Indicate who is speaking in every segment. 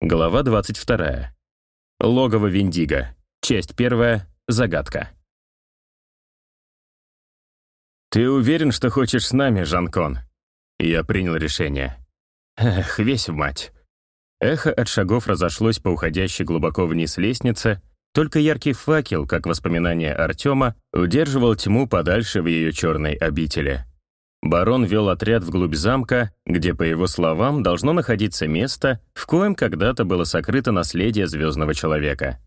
Speaker 1: Глава 22. Логово Виндиго. Часть первая. Загадка. «Ты уверен, что хочешь с нами, Жанкон?» Я принял решение. Эх, весь в мать. Эхо от шагов разошлось по уходящей глубоко вниз лестнице, только яркий факел, как воспоминание Артема, удерживал тьму подальше в ее черной обители. Барон вел отряд вглубь замка, где, по его словам, должно находиться место, в коем когда-то было сокрыто наследие Звездного Человека.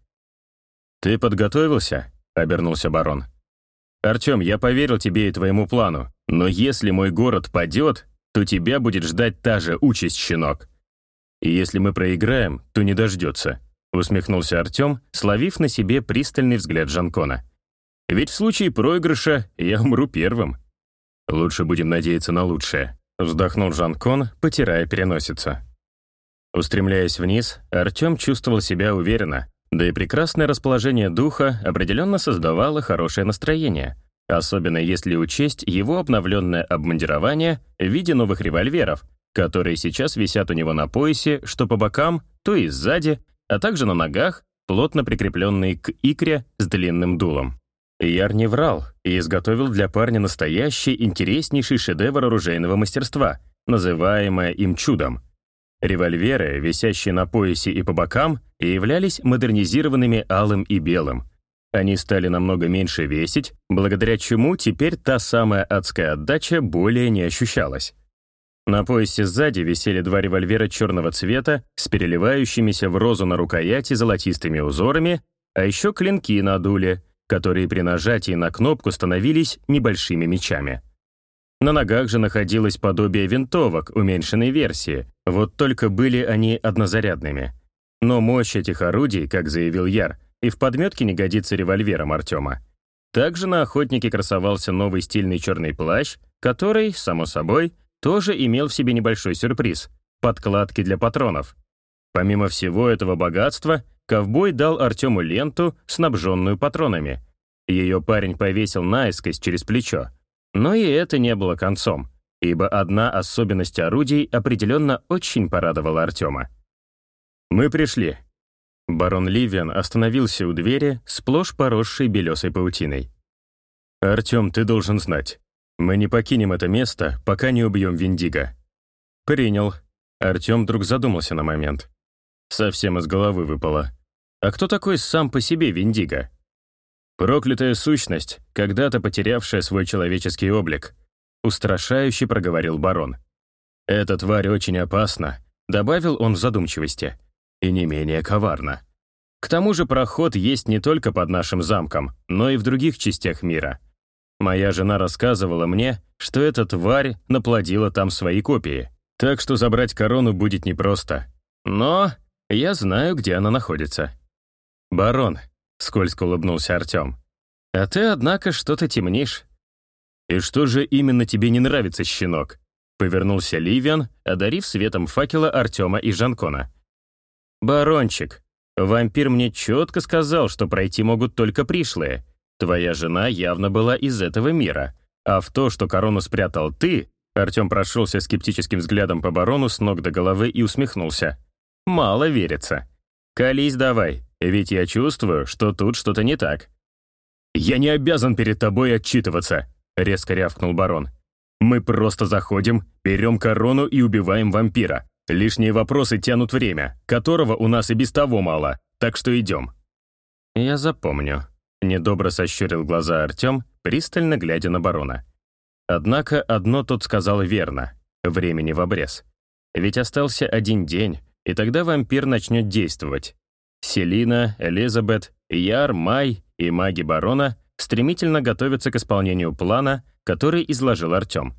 Speaker 1: «Ты подготовился?» — обернулся барон. «Артем, я поверил тебе и твоему плану, но если мой город падет, то тебя будет ждать та же участь, щенок. И если мы проиграем, то не дождется», — усмехнулся Артем, словив на себе пристальный взгляд Жанкона. «Ведь в случае проигрыша я умру первым». «Лучше будем надеяться на лучшее», — вздохнул Жанкон, потирая переносицу. Устремляясь вниз, Артем чувствовал себя уверенно, да и прекрасное расположение духа определенно создавало хорошее настроение, особенно если учесть его обновленное обмундирование в виде новых револьверов, которые сейчас висят у него на поясе, что по бокам, то и сзади, а также на ногах, плотно прикрепленные к икре с длинным дулом. Яр не врал и изготовил для парня настоящий интереснейший шедевр оружейного мастерства, называемое им чудом. Револьверы, висящие на поясе и по бокам, являлись модернизированными алым и белым. Они стали намного меньше весить, благодаря чему теперь та самая адская отдача более не ощущалась. На поясе сзади висели два револьвера черного цвета с переливающимися в розу на рукояти золотистыми узорами, а еще клинки на дуле — которые при нажатии на кнопку становились небольшими мечами. На ногах же находилось подобие винтовок уменьшенной версии, вот только были они однозарядными. Но мощь этих орудий, как заявил Яр, и в подметке не годится револьвером Артема. Также на охотнике красовался новый стильный черный плащ, который, само собой, тоже имел в себе небольшой сюрприз — подкладки для патронов. Помимо всего этого богатства, ковбой дал Артему ленту, снабженную патронами. Ее парень повесил наискось через плечо. Но и это не было концом, ибо одна особенность орудий определенно очень порадовала Артема. «Мы пришли». Барон Ливиан остановился у двери, сплошь поросшей белесой паутиной. «Артем, ты должен знать. Мы не покинем это место, пока не убьем Виндиго». «Принял». Артем вдруг задумался на момент. Совсем из головы выпало. А кто такой сам по себе Виндиго? Проклятая сущность, когда-то потерявшая свой человеческий облик. Устрашающе проговорил барон. Эта тварь очень опасна, добавил он в задумчивости. И не менее коварна. К тому же проход есть не только под нашим замком, но и в других частях мира. Моя жена рассказывала мне, что эта тварь наплодила там свои копии, так что забрать корону будет непросто. Но я знаю, где она находится». «Барон», — скользко улыбнулся Артем. «А ты, однако, что-то темнишь». «И что же именно тебе не нравится, щенок?» Повернулся Ливиан, одарив светом факела Артема и Жанкона. «Барончик, вампир мне четко сказал, что пройти могут только пришлые. Твоя жена явно была из этого мира. А в то, что корону спрятал ты...» Артем прошелся скептическим взглядом по барону с ног до головы и усмехнулся. Мало верится. Колись давай, ведь я чувствую, что тут что-то не так. «Я не обязан перед тобой отчитываться», — резко рявкнул барон. «Мы просто заходим, берем корону и убиваем вампира. Лишние вопросы тянут время, которого у нас и без того мало, так что идем». «Я запомню», — недобро сощурил глаза Артем, пристально глядя на барона. Однако одно тут сказал верно — времени в обрез. Ведь остался один день, и тогда вампир начнет действовать. Селина, Элизабет, Яр, Май и маги барона стремительно готовятся к исполнению плана, который изложил Артем.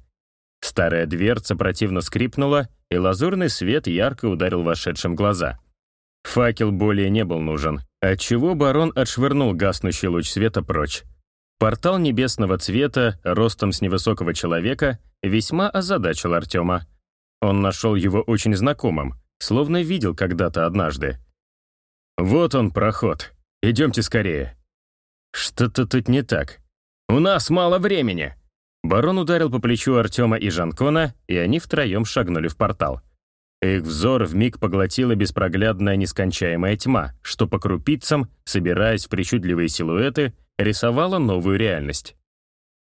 Speaker 1: Старая дверца противно скрипнула, и лазурный свет ярко ударил вошедшим глаза. Факел более не был нужен, отчего барон отшвырнул гаснущий луч света прочь. Портал небесного цвета, ростом с невысокого человека, весьма озадачил Артема. Он нашел его очень знакомым, словно видел когда-то однажды. «Вот он, проход. Идемте скорее». «Что-то тут не так. У нас мало времени». Барон ударил по плечу Артема и Жанкона, и они втроем шагнули в портал. Их взор вмиг поглотила беспроглядная нескончаемая тьма, что по крупицам, собираясь в причудливые силуэты, рисовала новую реальность.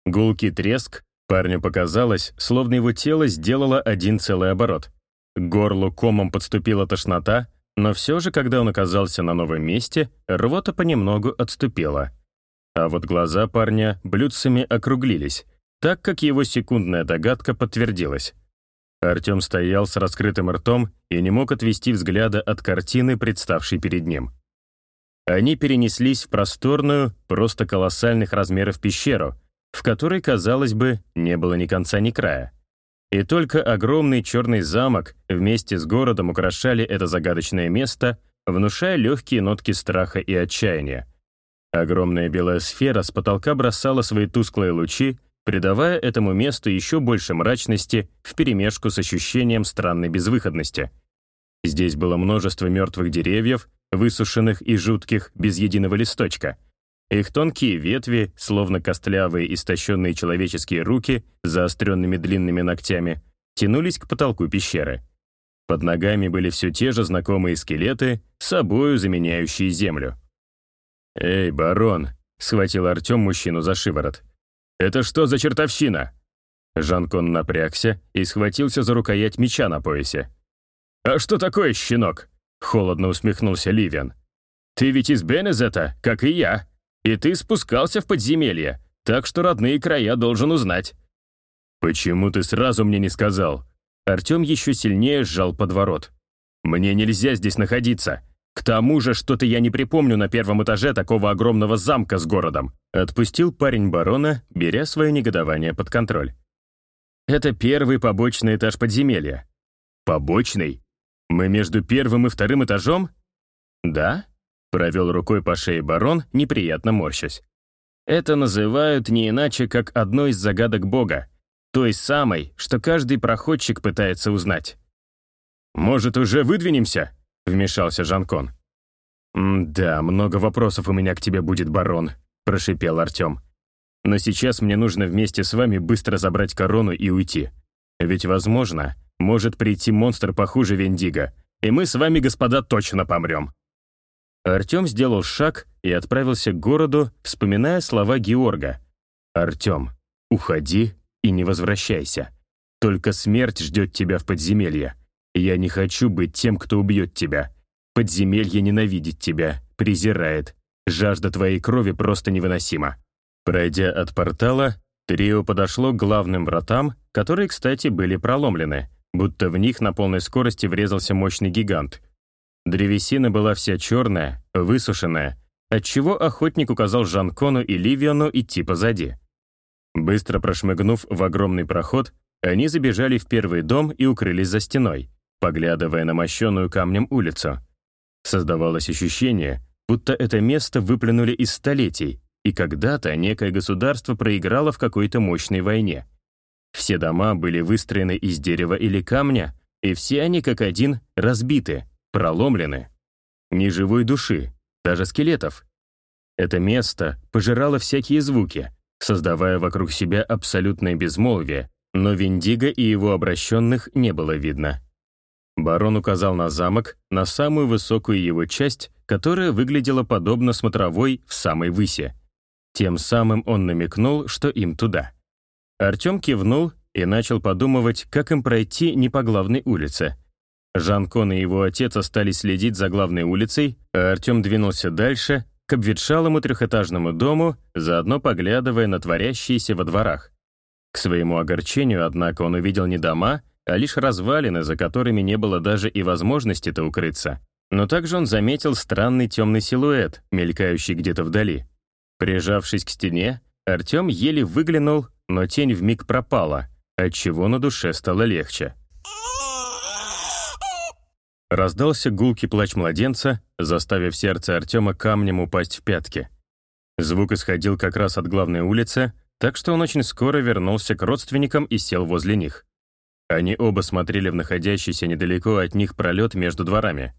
Speaker 1: Гулкий треск, парню показалось, словно его тело сделало один целый оборот. К горлу комом подступила тошнота, но все же, когда он оказался на новом месте, рвота понемногу отступила. А вот глаза парня блюдцами округлились, так как его секундная догадка подтвердилась. Артем стоял с раскрытым ртом и не мог отвести взгляда от картины, представшей перед ним. Они перенеслись в просторную, просто колоссальных размеров пещеру, в которой, казалось бы, не было ни конца, ни края. И только огромный черный замок вместе с городом украшали это загадочное место, внушая легкие нотки страха и отчаяния. Огромная белая сфера с потолка бросала свои тусклые лучи, придавая этому месту еще больше мрачности вперемешку с ощущением странной безвыходности. Здесь было множество мертвых деревьев, высушенных и жутких, без единого листочка. Их тонкие ветви, словно костлявые истощенные человеческие руки заостренными длинными ногтями, тянулись к потолку пещеры. Под ногами были все те же знакомые скелеты, собою заменяющие землю. «Эй, барон!» — схватил Артем мужчину за шиворот. «Это что за чертовщина?» Жанкон напрягся и схватился за рукоять меча на поясе. «А что такое, щенок?» — холодно усмехнулся Ливиан. «Ты ведь из Бенезета, как и я, и ты спускался в подземелье, так что родные края должен узнать». «Почему ты сразу мне не сказал?» Артем еще сильнее сжал подворот. «Мне нельзя здесь находиться. К тому же, что-то я не припомню на первом этаже такого огромного замка с городом. Отпустил парень барона, беря свое негодование под контроль. Это первый побочный этаж подземелья. Побочный? Мы между первым и вторым этажом? Да? Провел рукой по шее барон, неприятно морщась. Это называют не иначе, как одной из загадок Бога. Той самой, что каждый проходчик пытается узнать. «Может, уже выдвинемся?» — вмешался Жанкон. «Да, много вопросов у меня к тебе будет, барон», — прошипел Артем. «Но сейчас мне нужно вместе с вами быстро забрать корону и уйти. Ведь, возможно, может прийти монстр похуже Вендиго, и мы с вами, господа, точно помрем». Артем сделал шаг и отправился к городу, вспоминая слова Георга. «Артем, уходи и не возвращайся. Только смерть ждет тебя в подземелье. Я не хочу быть тем, кто убьет тебя. Подземелье ненавидит тебя, презирает. Жажда твоей крови просто невыносима». Пройдя от портала, трио подошло к главным вратам, которые, кстати, были проломлены, будто в них на полной скорости врезался мощный гигант. Древесина была вся черная, высушенная, отчего охотник указал Жанкону и Ливиону идти позади. Быстро прошмыгнув в огромный проход, они забежали в первый дом и укрылись за стеной поглядывая на мощенную камнем улицу. Создавалось ощущение, будто это место выплюнули из столетий, и когда-то некое государство проиграло в какой-то мощной войне. Все дома были выстроены из дерева или камня, и все они как один разбиты, проломлены. Ни живой души, даже скелетов. Это место пожирало всякие звуки, создавая вокруг себя абсолютное безмолвие, но Виндиго и его обращенных не было видно. Барон указал на замок, на самую высокую его часть, которая выглядела подобно смотровой в самой высе. Тем самым он намекнул, что им туда. Артем кивнул и начал подумывать, как им пройти не по главной улице. Жан-Кон и его отец остались следить за главной улицей, а Артем двинулся дальше, к обветшалому трехэтажному дому, заодно поглядывая на творящиеся во дворах. К своему огорчению, однако, он увидел не дома, а лишь развалины, за которыми не было даже и возможности-то укрыться. Но также он заметил странный темный силуэт, мелькающий где-то вдали. Прижавшись к стене, Артем еле выглянул, но тень вмиг пропала, отчего на душе стало легче. Раздался гулкий плач младенца, заставив сердце Артема камнем упасть в пятки. Звук исходил как раз от главной улицы, так что он очень скоро вернулся к родственникам и сел возле них. Они оба смотрели в находящийся недалеко от них пролет между дворами.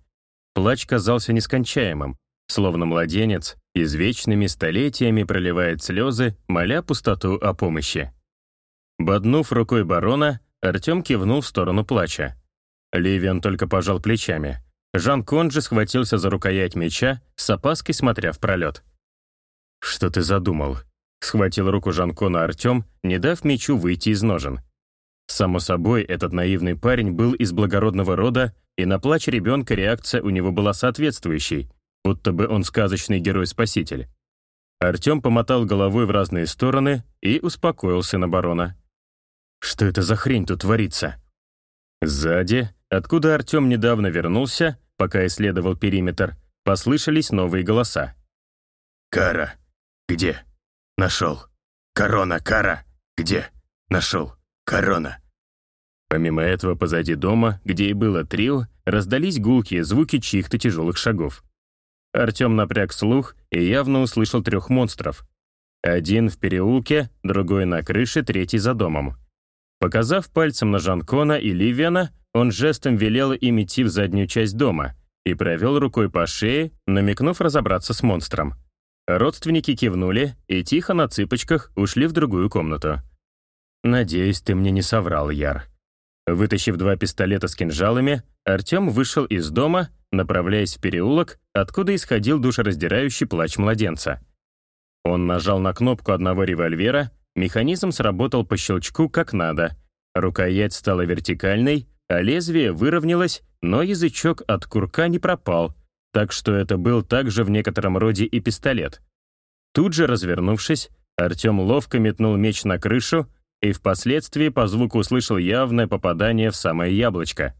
Speaker 1: Плач казался нескончаемым, словно младенец извечными столетиями проливает слезы, моля пустоту о помощи. Боднув рукой барона, Артем кивнул в сторону плача. Ливиан только пожал плечами. Жан-Кон же схватился за рукоять меча, с опаской смотря в пролет. «Что ты задумал?» — схватил руку Жан-Кона Артем, не дав мечу выйти из ножен. Само собой, этот наивный парень был из благородного рода, и на плач ребенка реакция у него была соответствующей, будто бы он сказочный герой-спаситель. Артем помотал головой в разные стороны и успокоился на барона. «Что это за хрень тут творится?» Сзади, откуда Артем недавно вернулся, пока исследовал периметр, послышались новые голоса.
Speaker 2: «Кара, где? Нашел. Корона, Кара, где? Нашел. Корона».
Speaker 1: Помимо этого, позади дома, где и было трио, раздались гулкие звуки чьих-то тяжелых шагов. Артем напряг слух и явно услышал трех монстров. Один в переулке, другой на крыше, третий за домом. Показав пальцем на Жанкона и Ливиана, он жестом велел им идти в заднюю часть дома и провел рукой по шее, намекнув разобраться с монстром. Родственники кивнули и тихо на цыпочках ушли в другую комнату. «Надеюсь, ты мне не соврал, Яр». Вытащив два пистолета с кинжалами, Артем вышел из дома, направляясь в переулок, откуда исходил душераздирающий плач младенца. Он нажал на кнопку одного револьвера, механизм сработал по щелчку как надо. Рукоять стала вертикальной, а лезвие выровнялось, но язычок от курка не пропал, так что это был также в некотором роде и пистолет. Тут же развернувшись, Артем ловко метнул меч на крышу, и впоследствии по звуку услышал явное попадание в самое яблочко.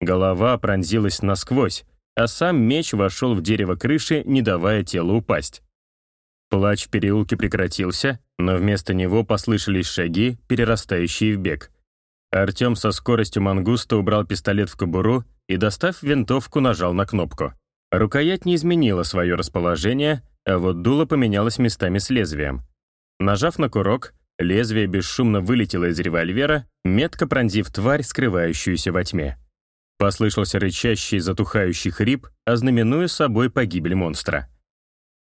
Speaker 1: Голова пронзилась насквозь, а сам меч вошел в дерево крыши, не давая телу упасть. Плач в переулке прекратился, но вместо него послышались шаги, перерастающие в бег. Артем со скоростью мангуста убрал пистолет в кобуру и, достав винтовку, нажал на кнопку. Рукоять не изменила свое расположение, а вот дуло поменялось местами с лезвием. Нажав на курок, Лезвие бесшумно вылетело из револьвера, метко пронзив тварь, скрывающуюся во тьме. Послышался рычащий затухающий хрип, ознаменуя собой погибель монстра.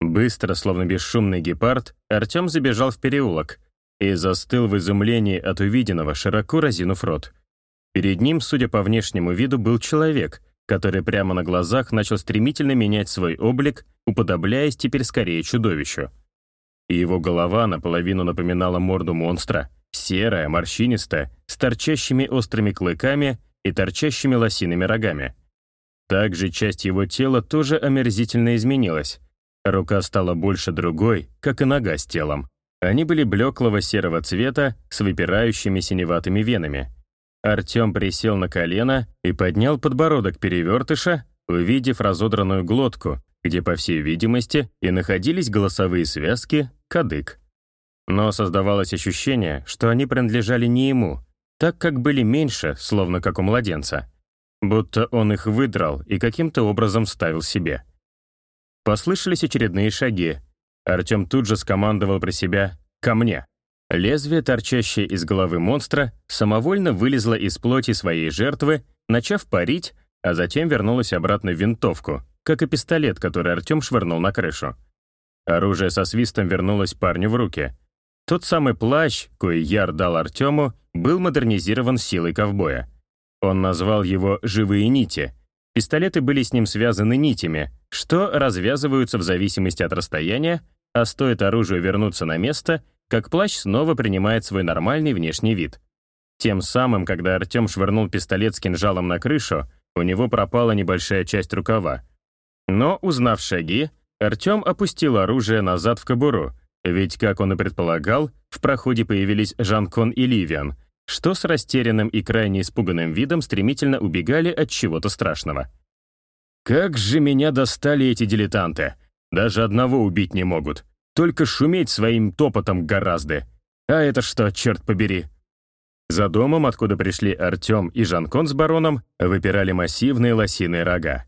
Speaker 1: Быстро, словно бесшумный гепард, Артем забежал в переулок и застыл в изумлении от увиденного, широко разинув рот. Перед ним, судя по внешнему виду, был человек, который прямо на глазах начал стремительно менять свой облик, уподобляясь теперь скорее чудовищу и его голова наполовину напоминала морду монстра, серая, морщинистая, с торчащими острыми клыками и торчащими лосиными рогами. Также часть его тела тоже омерзительно изменилась. Рука стала больше другой, как и нога с телом. Они были блеклого серого цвета с выпирающими синеватыми венами. Артем присел на колено и поднял подбородок перевертыша, увидев разодранную глотку, где, по всей видимости, и находились голосовые связки, кадык. Но создавалось ощущение, что они принадлежали не ему, так как были меньше, словно как у младенца. Будто он их выдрал и каким-то образом ставил себе. Послышались очередные шаги. Артем тут же скомандовал про себя «Ко мне!». Лезвие, торчащее из головы монстра, самовольно вылезло из плоти своей жертвы, начав парить, а затем вернулось обратно в винтовку, как и пистолет, который Артем швырнул на крышу. Оружие со свистом вернулось парню в руки. Тот самый плащ, кой Яр дал Артему, был модернизирован силой ковбоя. Он назвал его «живые нити». Пистолеты были с ним связаны нитями, что развязываются в зависимости от расстояния, а стоит оружию вернуться на место, как плащ снова принимает свой нормальный внешний вид. Тем самым, когда Артем швырнул пистолет с кинжалом на крышу, у него пропала небольшая часть рукава, но, узнав шаги, Артем опустил оружие назад в кобуру, ведь, как он и предполагал, в проходе появились Жанкон и Ливиан, что с растерянным и крайне испуганным видом стремительно убегали от чего-то страшного. «Как же меня достали эти дилетанты! Даже одного убить не могут, только шуметь своим топотом гораздо. А это что, черт побери?» За домом, откуда пришли Артем и Жанкон с бароном, выпирали массивные лосиные рога.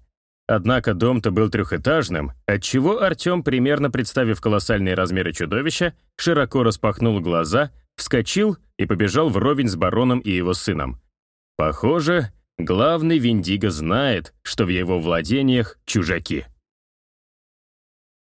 Speaker 1: Однако дом-то был трехэтажным, отчего Артем, примерно представив колоссальные размеры чудовища, широко распахнул глаза, вскочил и побежал вровень с бароном и его сыном. Похоже, главный Виндиго знает, что в его владениях чужаки.